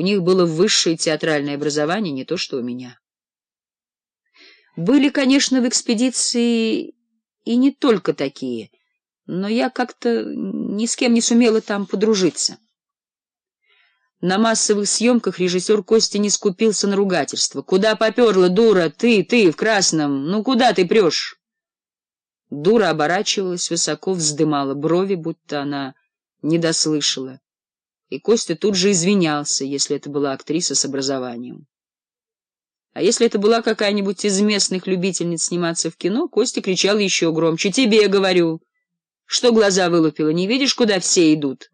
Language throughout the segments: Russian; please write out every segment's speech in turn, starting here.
У них было высшее театральное образование, не то что у меня. Были, конечно, в экспедиции и не только такие, но я как-то ни с кем не сумела там подружиться. На массовых съемках режиссер Костя не скупился на ругательство. «Куда поперла, дура? Ты, ты, в красном! Ну, куда ты прешь?» Дура оборачивалась, высоко вздымала брови, будто она не дослышала и Костя тут же извинялся, если это была актриса с образованием. А если это была какая-нибудь из местных любительниц сниматься в кино, Костя кричал еще громче. «Тебе, я говорю! Что глаза вылупила? Не видишь, куда все идут?»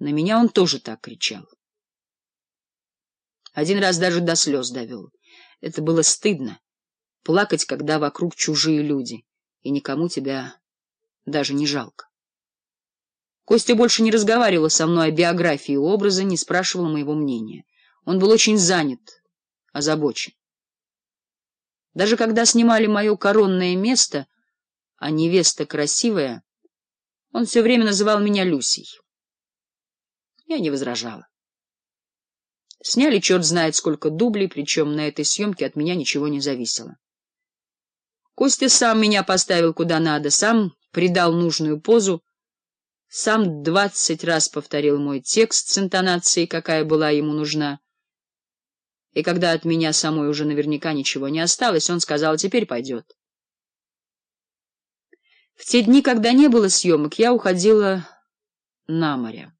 На меня он тоже так кричал. Один раз даже до слез довел. Это было стыдно — плакать, когда вокруг чужие люди, и никому тебя даже не жалко. Костя больше не разговаривал со мной о биографии образа, не спрашивал моего мнения. Он был очень занят, озабочен. Даже когда снимали мое коронное место, а невеста красивая, он все время называл меня Люсей. Я не возражала. Сняли черт знает сколько дублей, причем на этой съемке от меня ничего не зависело. Костя сам меня поставил куда надо, сам придал нужную позу, сам двадцать раз повторил мой текст с интонацией, какая была ему нужна. И когда от меня самой уже наверняка ничего не осталось, он сказал, теперь пойдет. В те дни, когда не было съемок, я уходила на море.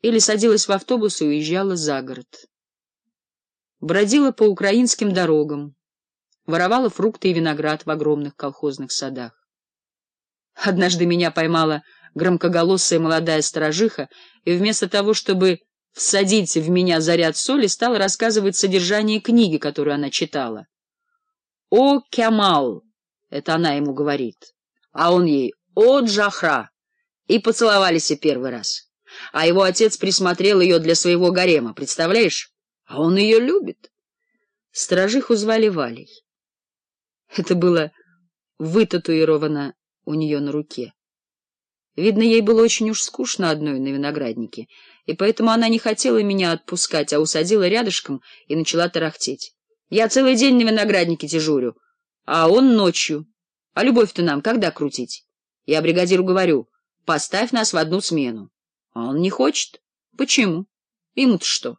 Или садилась в автобус и уезжала за город. Бродила по украинским дорогам, воровала фрукты и виноград в огромных колхозных садах. Однажды меня поймала громкоголосая молодая сторожиха, и вместо того, чтобы всадить в меня заряд соли, стала рассказывать содержание книги, которую она читала. «О Кямал!» — это она ему говорит. А он ей «О Джахра!» И поцеловались и первый раз. А его отец присмотрел ее для своего гарема, представляешь? А он ее любит. Сторожиху звали Валей. Это было вытатуировано у нее на руке. Видно, ей было очень уж скучно одной на винограднике, и поэтому она не хотела меня отпускать, а усадила рядышком и начала тарахтеть. Я целый день на винограднике дежурю, а он ночью. А любовь-то нам когда крутить? Я бригадиру говорю, поставь нас в одну смену. А он не хочет. Почему? Ему-то что?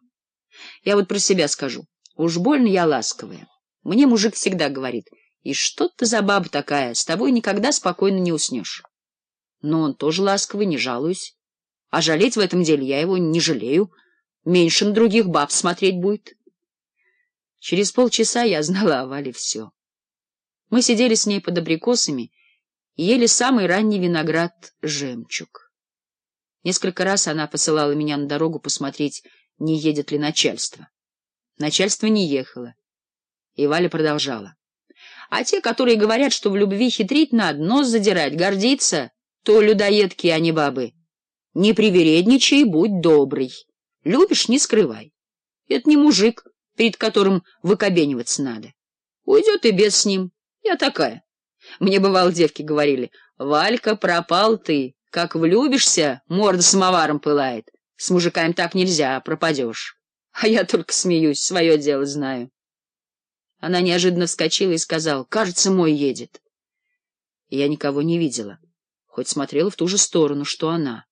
Я вот про себя скажу. Уж больно я ласковая. Мне мужик всегда говорит — и что ты за баба такая? С тобой никогда спокойно не уснешь. Но он тоже ласковый, не жалуюсь. А жалеть в этом деле я его не жалею. Меньше на других баб смотреть будет. Через полчаса я знала о Вале все. Мы сидели с ней под абрикосами и ели самый ранний виноград «Жемчуг». Несколько раз она посылала меня на дорогу посмотреть, не едет ли начальство. Начальство не ехало. И Валя продолжала. А те, которые говорят, что в любви хитрить надо, нос задирать, гордиться, то людоедки, а не бабы. Не привередничай, будь добрый. Любишь — не скрывай. Это не мужик, перед которым выкобениваться надо. Уйдет и без с ним. Я такая. Мне, бывало, девки говорили, «Валька, пропал ты. Как влюбишься, морда самоваром пылает. С мужиками так нельзя, пропадешь». А я только смеюсь, свое дело знаю. Она неожиданно вскочила и сказала, «Кажется, мой едет». Я никого не видела, хоть смотрела в ту же сторону, что она.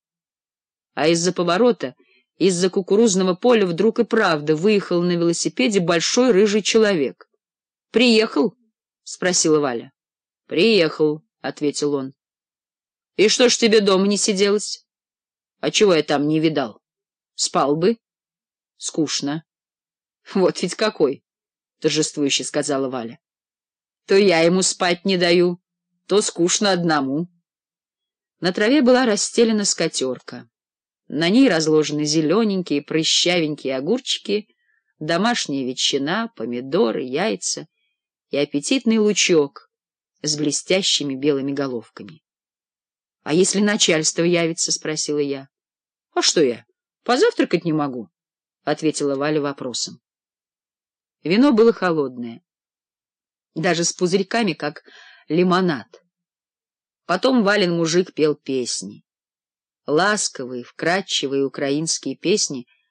А из-за поворота, из-за кукурузного поля вдруг и правда выехал на велосипеде большой рыжий человек. «Приехал?» — спросила Валя. «Приехал», — ответил он. «И что ж тебе дома не сиделось? А чего я там не видал? Спал бы? Скучно. Вот ведь какой!» торжествующе сказала Валя. То я ему спать не даю, то скучно одному. На траве была расстелена скатерка. На ней разложены зелененькие, прыщавенькие огурчики, домашняя ветчина, помидоры, яйца и аппетитный лучок с блестящими белыми головками. — А если начальство явится? — спросила я. — А что я, позавтракать не могу? — ответила Валя вопросом. Вино было холодное, даже с пузырьками, как лимонад. Потом Вален мужик пел песни. Ласковые, вкрадчивые украинские песни —